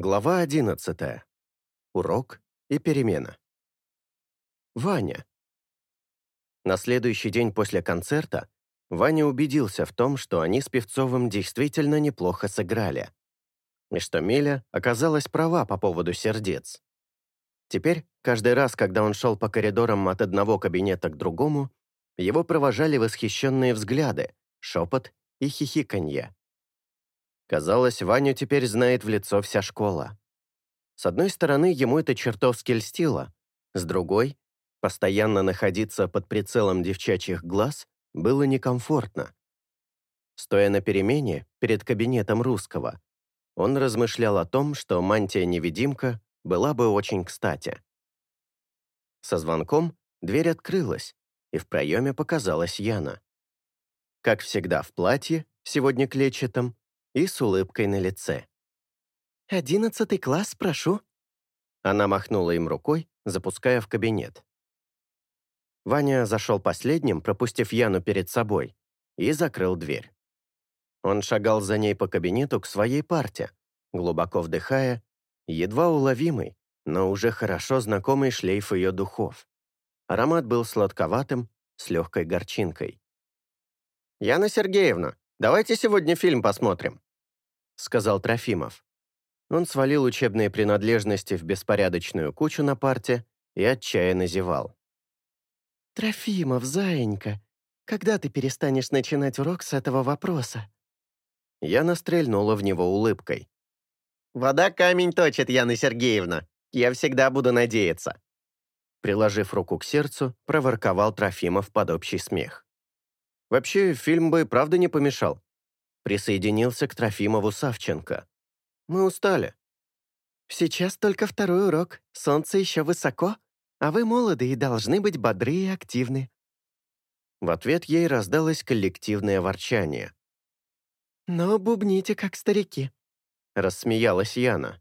Глава 11. Урок и перемена. Ваня. На следующий день после концерта Ваня убедился в том, что они с Певцовым действительно неплохо сыграли, и что Миля оказалась права по поводу сердец. Теперь, каждый раз, когда он шел по коридорам от одного кабинета к другому, его провожали восхищенные взгляды, шепот и хихиканье. Казалось, Ваню теперь знает в лицо вся школа. С одной стороны, ему это чертовски льстило, с другой, постоянно находиться под прицелом девчачьих глаз было некомфортно. Стоя на перемене перед кабинетом русского, он размышлял о том, что мантия-невидимка была бы очень кстати. Со звонком дверь открылась, и в проеме показалась Яна. Как всегда в платье, сегодня клетчатом, и с улыбкой на лице. «Одиннадцатый класс, прошу». Она махнула им рукой, запуская в кабинет. Ваня зашел последним, пропустив Яну перед собой, и закрыл дверь. Он шагал за ней по кабинету к своей парте, глубоко вдыхая, едва уловимый, но уже хорошо знакомый шлейф ее духов. Аромат был сладковатым, с легкой горчинкой. «Яна Сергеевна, давайте сегодня фильм посмотрим», сказал Трофимов. Он свалил учебные принадлежности в беспорядочную кучу на парте и отчаянно зевал. «Трофимов, заинька, когда ты перестанешь начинать урок с этого вопроса?» Я настрельнула в него улыбкой. «Вода камень точит, Яна Сергеевна. Я всегда буду надеяться». Приложив руку к сердцу, проворковал Трофимов под общий смех. Вообще, фильм бы правда не помешал присоединился к Трофимову Савченко. «Мы устали». «Сейчас только второй урок. Солнце еще высоко, а вы молоды и должны быть бодры и активны». В ответ ей раздалось коллективное ворчание. «Но бубните, как старики», — рассмеялась Яна.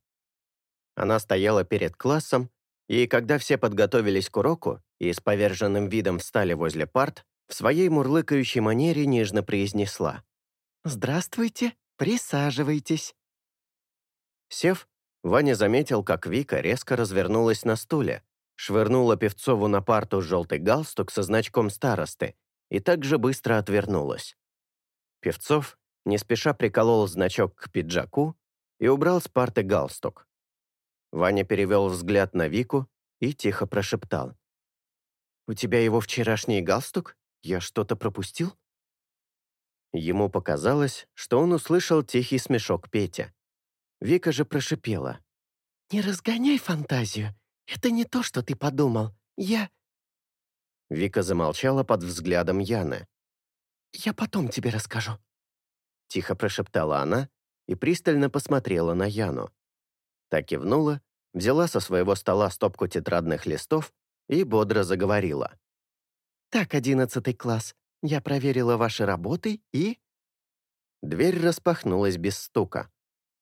Она стояла перед классом, и когда все подготовились к уроку и с поверженным видом встали возле парт, в своей мурлыкающей манере нежно произнесла. «Здравствуйте, присаживайтесь». Сев, Ваня заметил, как Вика резко развернулась на стуле, швырнула Певцову на парту желтый галстук со значком старосты и также быстро отвернулась. Певцов не спеша приколол значок к пиджаку и убрал с парты галстук. Ваня перевел взгляд на Вику и тихо прошептал. «У тебя его вчерашний галстук? Я что-то пропустил?» Ему показалось, что он услышал тихий смешок Петя. Вика же прошипела. «Не разгоняй фантазию. Это не то, что ты подумал. Я...» Вика замолчала под взглядом Яны. «Я потом тебе расскажу», — тихо прошептала она и пристально посмотрела на Яну. Так кивнула, взяла со своего стола стопку тетрадных листов и бодро заговорила. «Так, одиннадцатый класс, я проверила ваши работы и...» Дверь распахнулась без стука.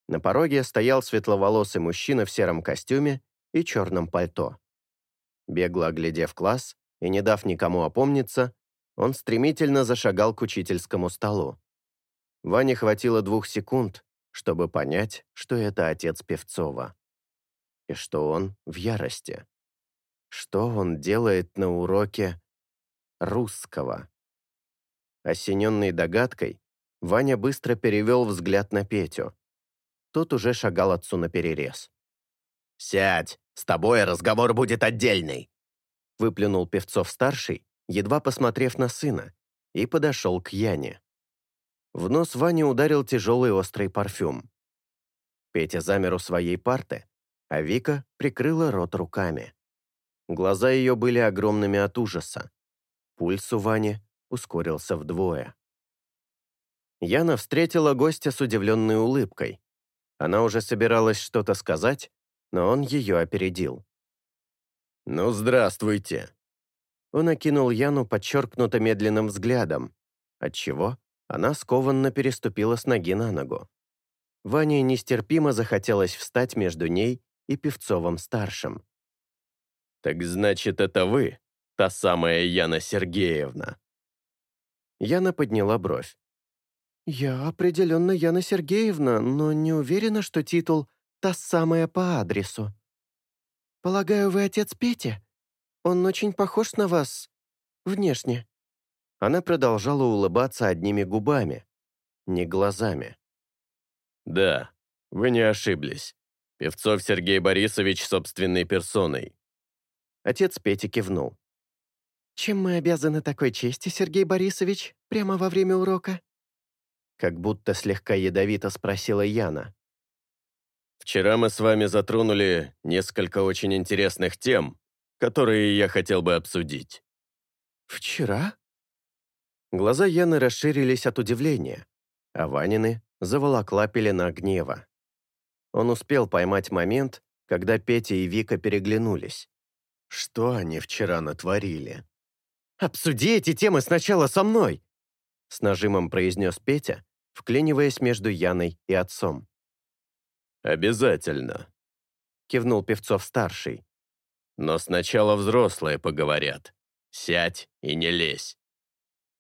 На пороге стоял светловолосый мужчина в сером костюме и черном пальто. Бегло оглядев класс и не дав никому опомниться, он стремительно зашагал к учительскому столу. Ване хватило двух секунд, чтобы понять, что это отец Певцова. И что он в ярости. Что он делает на уроке русского. Осененный догадкой, Ваня быстро перевел взгляд на Петю. Тот уже шагал отцу наперерез. «Сядь, с тобой разговор будет отдельный!» Выплюнул Певцов-старший, едва посмотрев на сына, и подошел к Яне. В нос Ване ударил тяжелый острый парфюм. Петя замер у своей парты, а Вика прикрыла рот руками. Глаза ее были огромными от ужаса. Пульс у Вани ускорился вдвое. Яна встретила гостя с удивленной улыбкой. Она уже собиралась что-то сказать, но он ее опередил. «Ну, здравствуйте!» Он окинул Яну подчеркнуто медленным взглядом, отчего она скованно переступила с ноги на ногу. Ване нестерпимо захотелось встать между ней и Певцовым-старшим. «Так значит, это вы, та самая Яна Сергеевна?» Яна подняла бровь. «Я определенно Яна Сергеевна, но не уверена, что титул та самая по адресу. Полагаю, вы отец Пети? Он очень похож на вас внешне». Она продолжала улыбаться одними губами, не глазами. «Да, вы не ошиблись. Певцов Сергей Борисович собственной персоной». Отец Пети кивнул. «Чем мы обязаны такой чести, Сергей Борисович, прямо во время урока?» Как будто слегка ядовито спросила Яна. «Вчера мы с вами затронули несколько очень интересных тем, которые я хотел бы обсудить». «Вчера?» Глаза Яны расширились от удивления, а Ванины заволокла пелена гнева. Он успел поймать момент, когда Петя и Вика переглянулись. Что они вчера натворили? «Обсуди эти темы сначала со мной!» С нажимом произнес Петя, вклиниваясь между Яной и отцом. «Обязательно», — кивнул Певцов-старший. «Но сначала взрослые поговорят. Сядь и не лезь».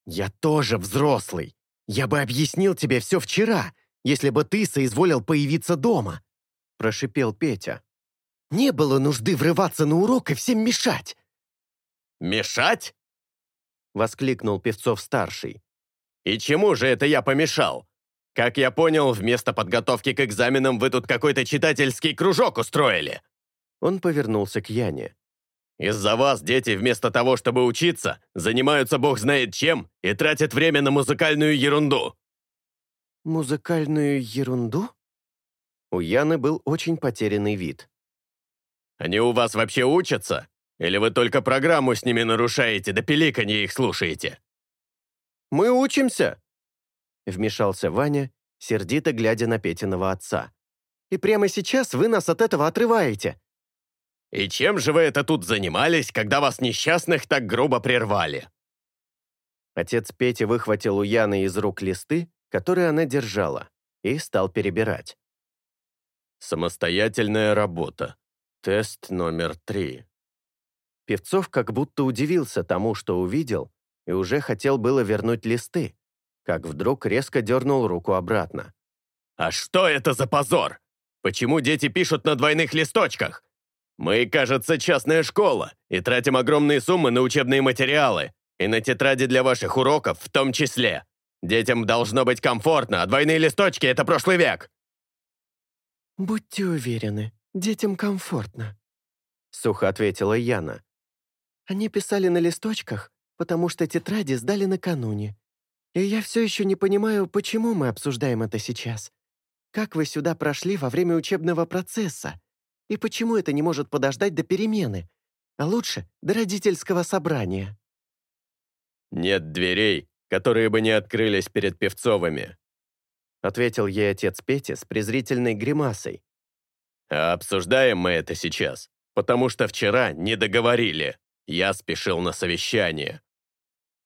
«Я тоже взрослый. Я бы объяснил тебе все вчера, если бы ты соизволил появиться дома», — прошипел Петя. «Не было нужды врываться на урок и всем мешать». «Мешать?» — воскликнул Певцов-старший. «И чему же это я помешал? Как я понял, вместо подготовки к экзаменам вы тут какой-то читательский кружок устроили». Он повернулся к Яне. Из-за вас дети вместо того, чтобы учиться, занимаются бог знает чем и тратят время на музыкальную ерунду». «Музыкальную ерунду?» У Яны был очень потерянный вид. «Они у вас вообще учатся? Или вы только программу с ними нарушаете, да пиликанье их слушаете?» «Мы учимся!» Вмешался Ваня, сердито глядя на Петиного отца. «И прямо сейчас вы нас от этого отрываете. «И чем же вы это тут занимались, когда вас несчастных так грубо прервали?» Отец Пети выхватил у Яны из рук листы, которые она держала, и стал перебирать. «Самостоятельная работа. Тест номер три». Певцов как будто удивился тому, что увидел, и уже хотел было вернуть листы, как вдруг резко дернул руку обратно. «А что это за позор? Почему дети пишут на двойных листочках? Мы, кажется, частная школа, и тратим огромные суммы на учебные материалы, и на тетради для ваших уроков в том числе. Детям должно быть комфортно, а двойные листочки — это прошлый век». «Будьте уверены, детям комфортно», — сухо ответила Яна. «Они писали на листочках, потому что тетради сдали накануне. И я все еще не понимаю, почему мы обсуждаем это сейчас. Как вы сюда прошли во время учебного процесса? И почему это не может подождать до перемены? А лучше до родительского собрания. «Нет дверей, которые бы не открылись перед Певцовыми», ответил ей отец Пети с презрительной гримасой. «А обсуждаем мы это сейчас, потому что вчера не договорили. Я спешил на совещание».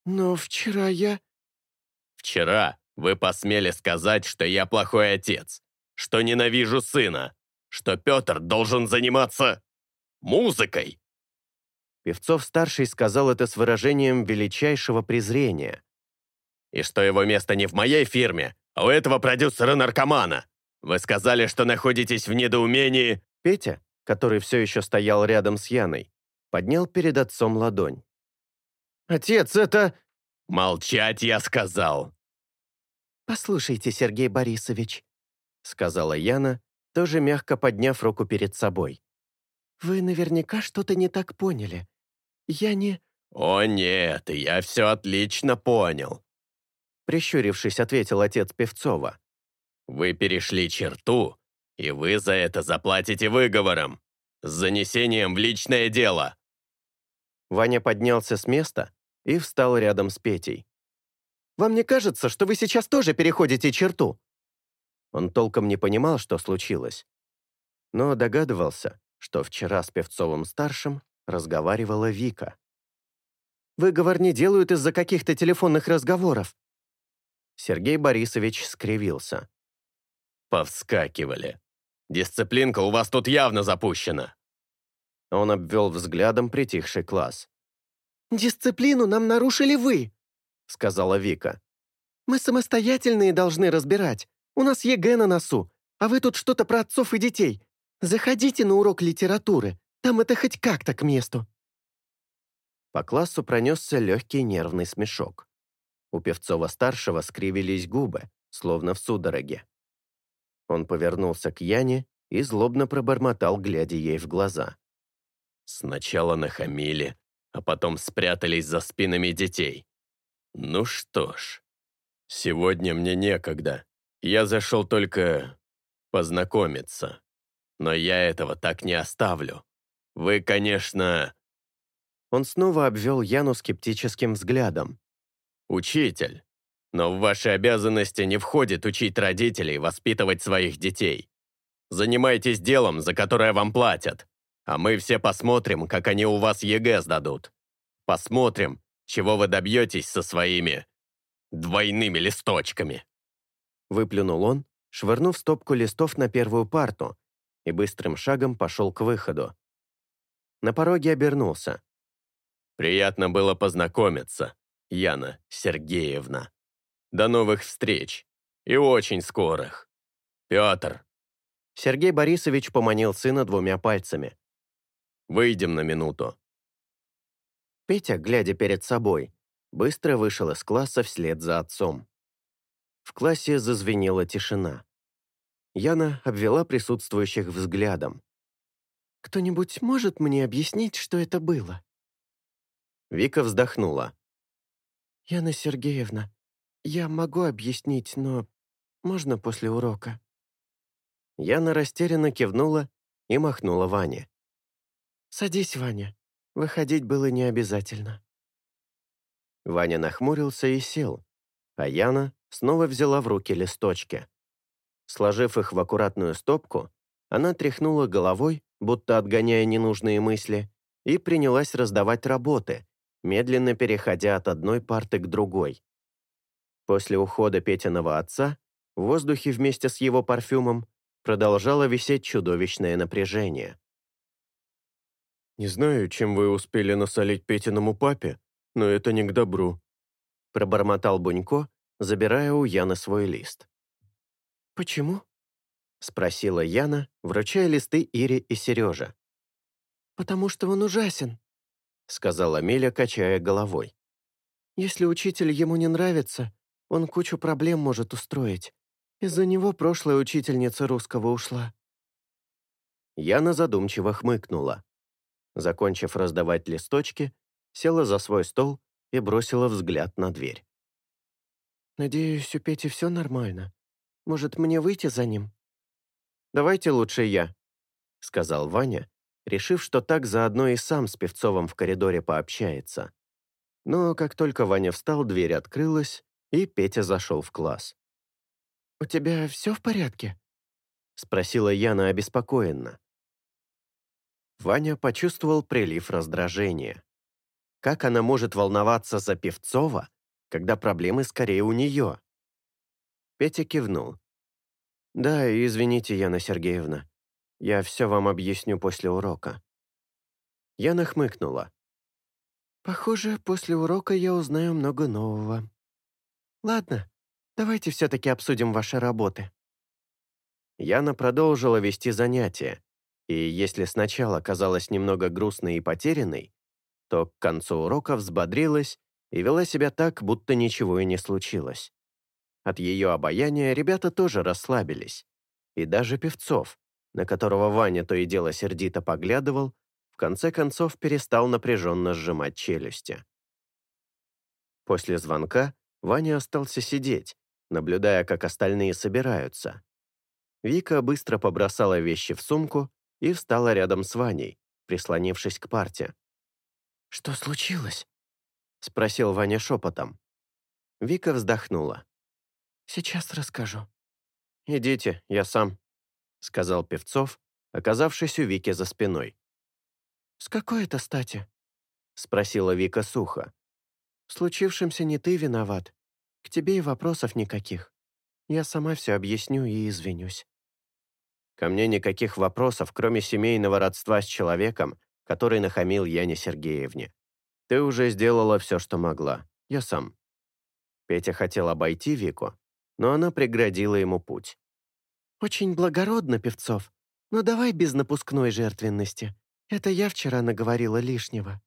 «Но вчера я...» «Вчера вы посмели сказать, что я плохой отец, что ненавижу сына, что Петр должен заниматься музыкой. Певцов-старший сказал это с выражением величайшего презрения. И что его место не в моей фирме, а у этого продюсера-наркомана. Вы сказали, что находитесь в недоумении. Петя, который все еще стоял рядом с Яной, поднял перед отцом ладонь. «Отец, это...» «Молчать, я сказал!» «Послушайте, Сергей Борисович», — сказала Яна, тоже мягко подняв руку перед собой. «Вы наверняка что-то не так поняли. Я не...» «О нет, я все отлично понял», — прищурившись, ответил отец Певцова. «Вы перешли черту, и вы за это заплатите выговором, с занесением в личное дело». Ваня поднялся с места и встал рядом с Петей. «Вам не кажется, что вы сейчас тоже переходите черту?» Он толком не понимал, что случилось, но догадывался, что вчера с Певцовым-старшим разговаривала Вика. «Выговор не делают из-за каких-то телефонных разговоров». Сергей Борисович скривился. «Повскакивали. Дисциплинка у вас тут явно запущена». Он обвел взглядом притихший класс. «Дисциплину нам нарушили вы», — сказала Вика. «Мы самостоятельные должны разбирать. У нас ЕГЭ на носу. а вы тут что-то про отцов и детей. Заходите на урок литературы, там это хоть как-то к месту». По классу пронесся легкий нервный смешок. У Певцова-старшего скривились губы, словно в судороге. Он повернулся к Яне и злобно пробормотал, глядя ей в глаза. «Сначала нахамили, а потом спрятались за спинами детей. Ну что ж, сегодня мне некогда. Я зашел только познакомиться. Но я этого так не оставлю. Вы, конечно...» Он снова обвел Яну скептическим взглядом. «Учитель, но в ваши обязанности не входит учить родителей воспитывать своих детей. Занимайтесь делом, за которое вам платят, а мы все посмотрим, как они у вас ЕГЭ сдадут. Посмотрим, чего вы добьетесь со своими двойными листочками». Выплюнул он, швырнув стопку листов на первую парту, и быстрым шагом пошел к выходу. На пороге обернулся. «Приятно было познакомиться, Яна Сергеевна. До новых встреч. И очень скорых. Петр». Сергей Борисович поманил сына двумя пальцами. «Выйдем на минуту». Петя, глядя перед собой, быстро вышел из класса вслед за отцом. В классе зазвенела тишина. Яна обвела присутствующих взглядом. «Кто-нибудь может мне объяснить, что это было?» Вика вздохнула. «Яна Сергеевна, я могу объяснить, но можно после урока?» Яна растерянно кивнула и махнула Ване. «Садись, Ваня. Выходить было не обязательно». Ваня нахмурился и сел, а Яна снова взяла в руки листочки. Сложив их в аккуратную стопку, она тряхнула головой, будто отгоняя ненужные мысли, и принялась раздавать работы, медленно переходя от одной парты к другой. После ухода Петиного отца в воздухе вместе с его парфюмом продолжало висеть чудовищное напряжение. «Не знаю, чем вы успели насолить Петиному папе, но это не к добру», пробормотал Бунько, забирая у Яны свой лист. «Почему?» — спросила Яна, вручая листы Ире и Сереже. «Потому что он ужасен», — сказала Миля, качая головой. «Если учитель ему не нравится, он кучу проблем может устроить. Из-за него прошлая учительница русского ушла». Яна задумчиво хмыкнула. Закончив раздавать листочки, села за свой стол и бросила взгляд на дверь. «Надеюсь, у Пети все нормально», может, мне выйти за ним?» «Давайте лучше я», — сказал Ваня, решив, что так заодно и сам с Певцовым в коридоре пообщается. Но как только Ваня встал, дверь открылась, и Петя зашел в класс. «У тебя все в порядке?» — спросила Яна обеспокоенно. Ваня почувствовал прилив раздражения. Как она может волноваться за Певцова, когда проблемы скорее у нее? Петя кивнул. «Да, извините, Яна Сергеевна. Я все вам объясню после урока». Яна хмыкнула. «Похоже, после урока я узнаю много нового. Ладно, давайте все-таки обсудим ваши работы». Яна продолжила вести занятия, и если сначала казалась немного грустной и потерянной, то к концу урока взбодрилась и вела себя так, будто ничего и не случилось. От ее обаяния ребята тоже расслабились. И даже Певцов, на которого Ваня то и дело сердито поглядывал, в конце концов перестал напряженно сжимать челюсти. После звонка Ваня остался сидеть, наблюдая, как остальные собираются. Вика быстро побросала вещи в сумку и встала рядом с Ваней, прислонившись к парте. «Что случилось?» — спросил Ваня шепотом. Вика вздохнула. Сейчас расскажу». «Идите, я сам», — сказал Певцов, оказавшись у Вики за спиной. «С какой это стати?» — спросила Вика сухо. «В случившемся не ты виноват. К тебе и вопросов никаких. Я сама все объясню и извинюсь». Ко мне никаких вопросов, кроме семейного родства с человеком, который нахамил Яне Сергеевне. Ты уже сделала все, что могла. Я сам. Петя хотел обойти Вику, но она преградила ему путь. «Очень благородно, Певцов, но давай без напускной жертвенности. Это я вчера наговорила лишнего».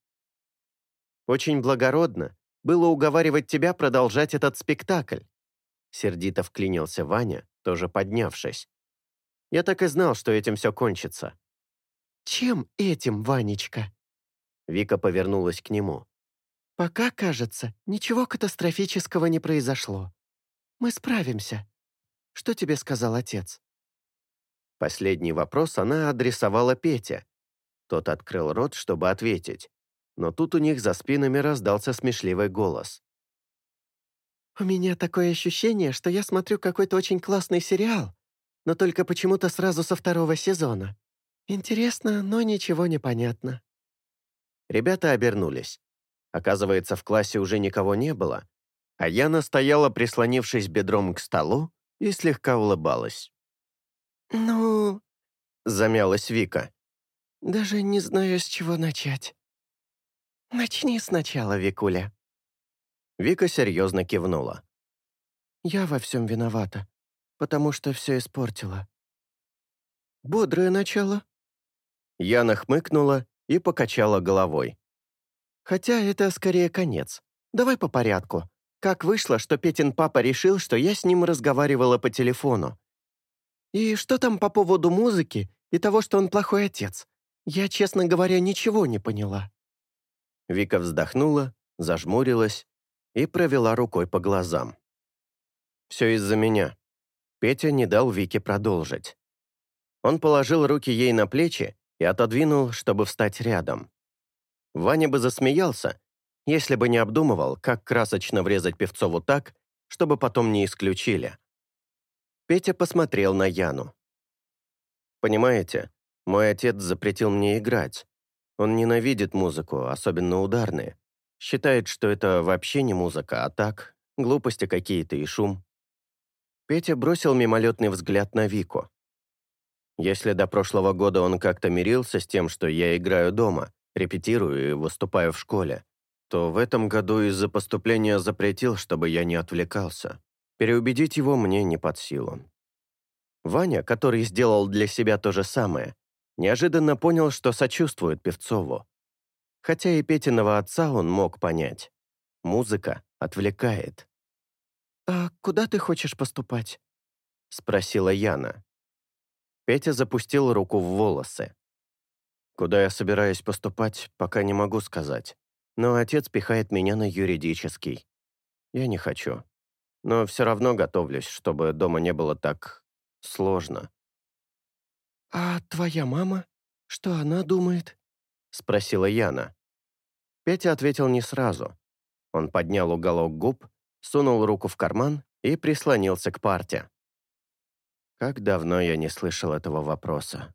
«Очень благородно было уговаривать тебя продолжать этот спектакль», сердито вклинился Ваня, тоже поднявшись. «Я так и знал, что этим все кончится». «Чем этим, Ванечка?» Вика повернулась к нему. «Пока, кажется, ничего катастрофического не произошло. Мы справимся. Что тебе сказал отец?» Последний вопрос она адресовала Пете. Тот открыл рот, чтобы ответить. Но тут у них за спинами раздался смешливый голос. «У меня такое ощущение, что я смотрю какой-то очень классный сериал, но только почему-то сразу со второго сезона. Интересно, но ничего не понятно». Ребята обернулись. Оказывается, в классе уже никого не было, а Яна стояла, прислонившись бедром к столу, и слегка улыбалась. «Ну...» — замялась Вика. «Даже не знаю, с чего начать». «Начни сначала, Викуля». Вика серьезно кивнула. «Я во всем виновата, потому что все испортила». «Бодрое начало». Яна хмыкнула и покачала головой. «Хотя это скорее конец. Давай по порядку. Как вышло, что Петин папа решил, что я с ним разговаривала по телефону? И что там по поводу музыки и того, что он плохой отец? Я, честно говоря, ничего не поняла». Вика вздохнула, зажмурилась и провела рукой по глазам. «Все из-за меня». Петя не дал Вике продолжить. Он положил руки ей на плечи и отодвинул, чтобы встать рядом. Ваня бы засмеялся, если бы не обдумывал, как красочно врезать Певцову так, чтобы потом не исключили. Петя посмотрел на Яну. «Понимаете, мой отец запретил мне играть. Он ненавидит музыку, особенно ударные. Считает, что это вообще не музыка, а так, глупости какие-то и шум». Петя бросил мимолетный взгляд на Вику. Если до прошлого года он как-то мирился с тем, что я играю дома, репетирую и выступаю в школе, то в этом году из-за поступления запретил, чтобы я не отвлекался. Переубедить его мне не под силу. Ваня, который сделал для себя то же самое, неожиданно понял, что сочувствует Певцову. Хотя и Петиного отца он мог понять. Музыка отвлекает. «А куда ты хочешь поступать?» — спросила Яна. Петя запустил руку в волосы. «Куда я собираюсь поступать, пока не могу сказать. Но отец пихает меня на юридический. Я не хочу. Но все равно готовлюсь, чтобы дома не было так сложно. «А твоя мама? Что она думает?» — спросила Яна. Петя ответил не сразу. Он поднял уголок губ, сунул руку в карман и прислонился к парте. Как давно я не слышал этого вопроса.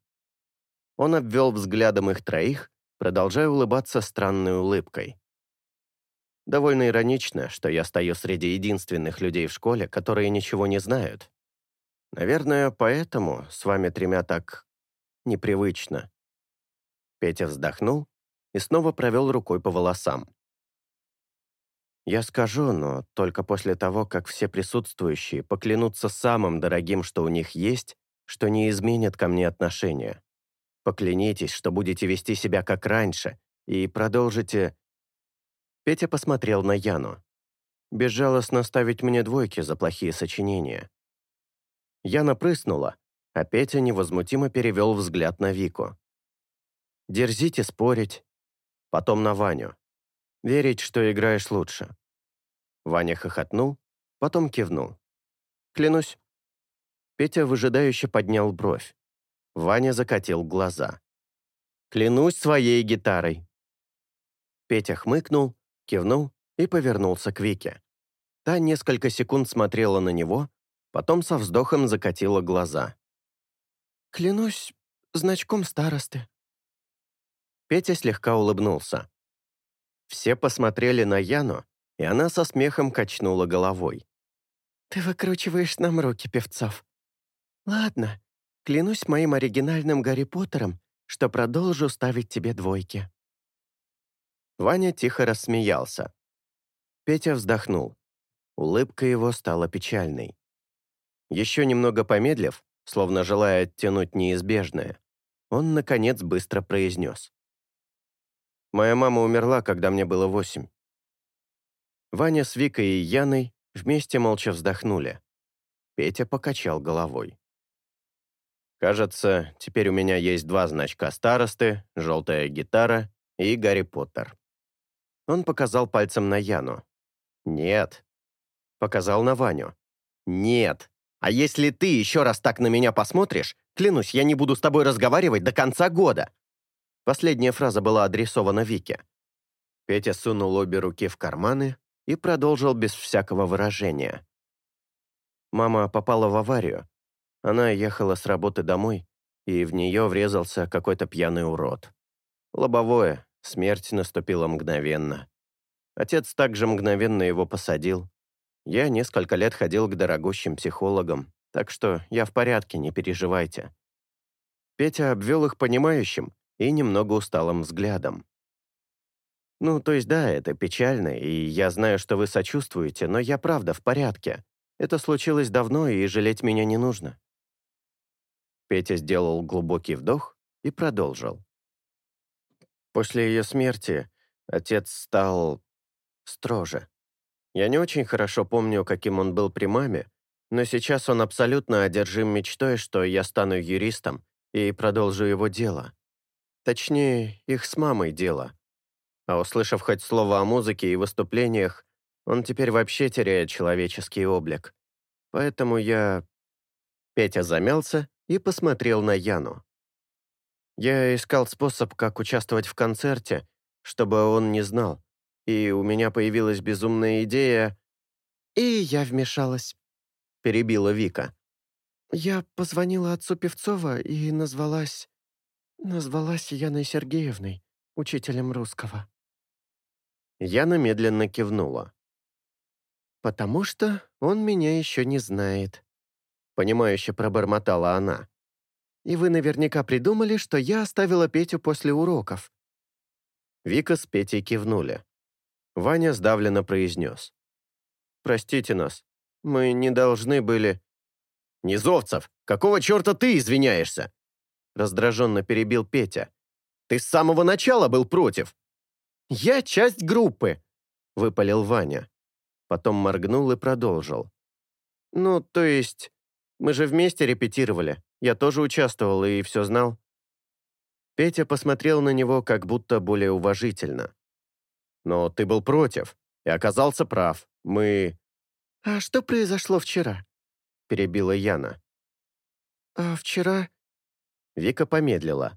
Он обвел взглядом их троих, продолжая улыбаться странной улыбкой. Довольно иронично, что я стою среди единственных людей в школе, которые ничего не знают. Наверное, поэтому с вами тремя так непривычно. Петя вздохнул и снова провел рукой по волосам. Я скажу, но только после того, как все присутствующие поклянутся самым дорогим, что у них есть, что не изменят ко мне отношения. Поклянитесь, что будете вести себя как раньше, и продолжите...» Петя посмотрел на Яну. «Безжалостно ставить мне двойки за плохие сочинения». Яна прыснула, а Петя невозмутимо перевел взгляд на Вику. «Дерзите спорить». Потом на Ваню. «Верить, что играешь лучше». Ваня хохотнул, потом кивнул. «Клянусь». Петя выжидающе поднял бровь. Ваня закатил глаза. «Клянусь своей гитарой!» Петя хмыкнул, кивнул и повернулся к Вике. Та несколько секунд смотрела на него, потом со вздохом закатила глаза. «Клянусь значком старосты». Петя слегка улыбнулся. Все посмотрели на Яну, и она со смехом качнула головой. «Ты выкручиваешь нам руки, певцов. Ладно, Клянусь моим оригинальным Гарри Поттером, что продолжу ставить тебе двойки». Ваня тихо рассмеялся. Петя вздохнул. Улыбка его стала печальной. Еще немного помедлив, словно желая оттянуть неизбежное, он, наконец, быстро произнес. «Моя мама умерла, когда мне было восемь». Ваня с Викой и Яной вместе молча вздохнули. Петя покачал головой. «Кажется, теперь у меня есть два значка старосты, желтая гитара и Гарри Поттер». Он показал пальцем на Яну. «Нет». Показал на Ваню. «Нет. А если ты еще раз так на меня посмотришь, клянусь, я не буду с тобой разговаривать до конца года». Последняя фраза была адресована Вике. Петя сунул обе руки в карманы и продолжил без всякого выражения. Мама попала в аварию. Она ехала с работы домой, и в нее врезался какой-то пьяный урод. Лобовое, смерть наступила мгновенно. Отец также мгновенно его посадил, я несколько лет ходил к дорогущим психологам, так что я в порядке, не переживайте». Петя обвел их понимающим и немного усталым взглядом. «Ну, то есть да, это печально, и я знаю, что вы сочувствуете, но я правда в порядке. Это случилось давно, и жалеть меня не нужно». Петя сделал глубокий вдох и продолжил. После ее смерти отец стал строже. Я не очень хорошо помню, каким он был при маме, но сейчас он абсолютно одержим мечтой, что я стану юристом и продолжу его дело. Точнее, их с мамой дело. А услышав хоть слово о музыке и выступлениях, он теперь вообще теряет человеческий облик. Поэтому я...» Петя замялся и посмотрел на Яну. Я искал способ, как участвовать в концерте, чтобы он не знал и у меня появилась безумная идея. И я вмешалась, перебила Вика. Я позвонила отцу Певцова и назвалась... Назвалась Яной Сергеевной, учителем русского. Яна медленно кивнула. «Потому что он меня еще не знает», — понимающе пробормотала она. «И вы наверняка придумали, что я оставила Петю после уроков». Вика с Петей кивнули. Ваня сдавленно произнес. «Простите нас, мы не должны были...» «Низовцев, какого черта ты извиняешься?» Раздраженно перебил Петя. «Ты с самого начала был против!» «Я часть группы!» — выпалил Ваня. Потом моргнул и продолжил. «Ну, то есть, мы же вместе репетировали. Я тоже участвовал и все знал». Петя посмотрел на него как будто более уважительно. Но ты был против и оказался прав. Мы...» «А что произошло вчера?» — перебила Яна. «А вчера...» Вика помедлила.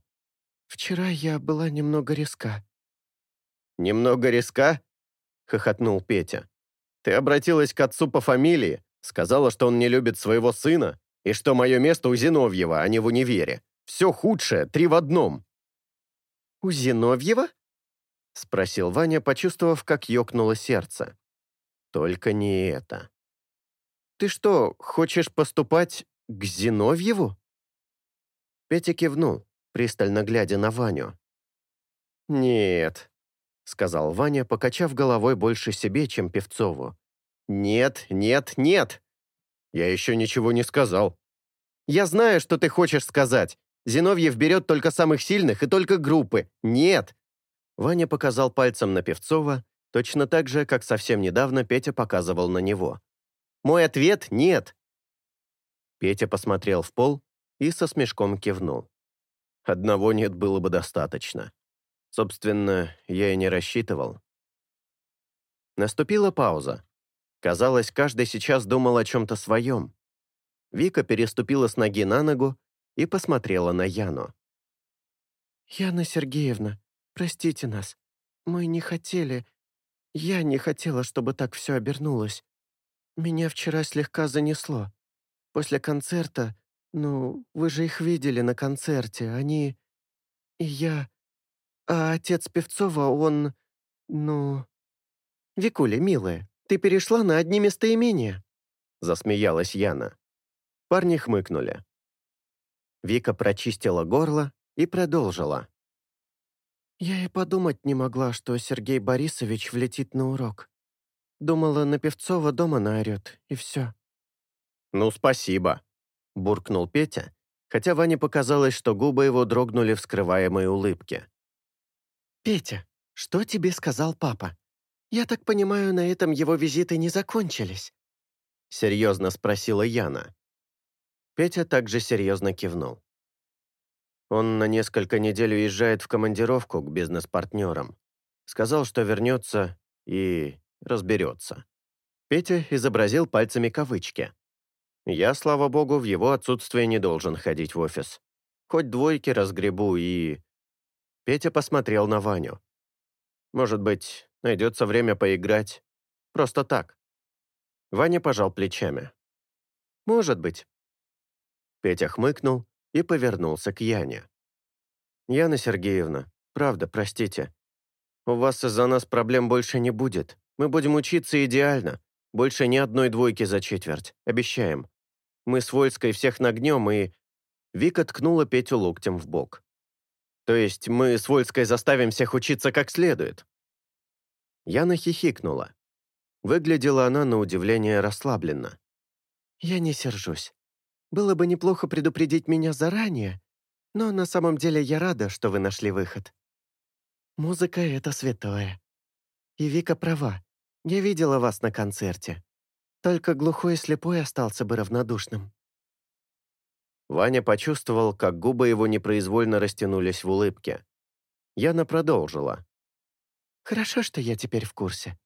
«Вчера я была немного резка». «Немного резка?» — хохотнул Петя. «Ты обратилась к отцу по фамилии, сказала, что он не любит своего сына, и что мое место у Зиновьева, а не в универе. Все худшее, три в одном». «У Зиновьева?» — спросил Ваня, почувствовав, как ёкнуло сердце. «Только не это». «Ты что, хочешь поступать к Зиновьеву?» Петя кивнул, пристально глядя на Ваню. «Нет», — сказал Ваня, покачав головой больше себе, чем Певцову. «Нет, нет, нет! Я еще ничего не сказал. Я знаю, что ты хочешь сказать. Зиновьев берет только самых сильных и только группы. Нет, Ваня показал пальцем на Певцова, точно так же, как совсем недавно Петя показывал на него. «Мой ответ — нет!» Петя посмотрел в пол и со смешком кивнул. «Одного нет было бы достаточно. Собственно, я и не рассчитывал». Наступила пауза. Казалось, каждый сейчас думал о чем-то своем. Вика переступила с ноги на ногу и посмотрела на Яну. «Яна Сергеевна, Простите нас. Мы не хотели... Я не хотела, чтобы так все обернулось. Меня вчера слегка занесло. После концерта... Ну, вы же их видели на концерте. Они... И я... А отец Певцова, он... Ну... «Викуля, милая, ты перешла на одни местоимения», — засмеялась Яна. Парни хмыкнули. Вика прочистила горло и продолжила. Я и подумать не могла, что Сергей Борисович влетит на урок. Думала, на Певцова дома наорет, и все. «Ну, спасибо», — буркнул Петя, хотя Ване показалось, что губы его дрогнули в скрываемой улыбке. «Петя, что тебе сказал папа? Я так понимаю, на этом его визиты не закончились?» Серьезно спросила Яна. Петя также серьезно кивнул. Он на несколько недель уезжает в командировку к бизнес-партнерам. Сказал, что вернется и разберется. Петя изобразил пальцами кавычки. Я, слава богу, в его отсутствие не должен ходить в офис. Хоть двойки разгребу и... Петя посмотрел на Ваню. Может быть, найдется время поиграть. Просто так. Ваня пожал плечами. Может быть. Петя хмыкнул и повернулся к Яне. «Яна Сергеевна, правда, простите. У вас из-за нас проблем больше не будет. Мы будем учиться идеально. Больше ни одной двойки за четверть. Обещаем. Мы с Вольской всех нагнем и...» Вика ткнула Петю локтем в бок. «То есть мы с Вольской заставим всех учиться как следует?» Яна хихикнула. Выглядела она на удивление расслабленно. «Я не сержусь. Было бы неплохо предупредить меня заранее, но на самом деле я рада, что вы нашли выход. Музыка — это святое. И Вика права. Я видела вас на концерте. Только глухой и слепой остался бы равнодушным». Ваня почувствовал, как губы его непроизвольно растянулись в улыбке. Яна продолжила. «Хорошо, что я теперь в курсе.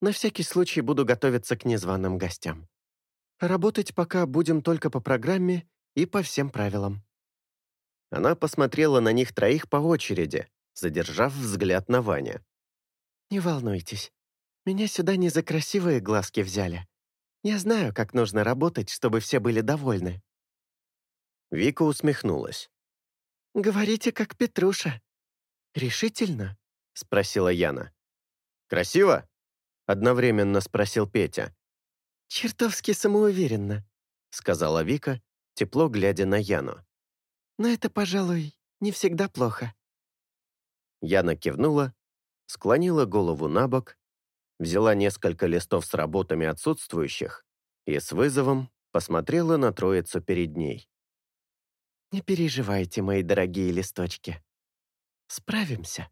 На всякий случай буду готовиться к незваным гостям. Работать пока будем только по программе и по всем правилам». Она посмотрела на них троих по очереди, задержав взгляд на Ваня. «Не волнуйтесь, меня сюда не за красивые глазки взяли. Я знаю, как нужно работать, чтобы все были довольны». Вика усмехнулась. «Говорите, как Петруша». «Решительно?» — спросила Яна. «Красиво?» — одновременно спросил Петя. «Чертовски самоуверенно», — сказала Вика, тепло глядя на Яну. «Но это, пожалуй, не всегда плохо». Яна кивнула, склонила голову на бок, взяла несколько листов с работами отсутствующих и с вызовом посмотрела на троицу перед ней. «Не переживайте, мои дорогие листочки. Справимся».